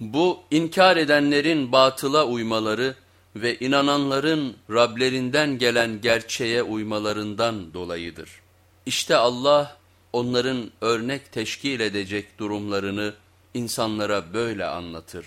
Bu inkar edenlerin batıla uymaları ve inananların Rablerinden gelen gerçeğe uymalarından dolayıdır. İşte Allah onların örnek teşkil edecek durumlarını insanlara böyle anlatır.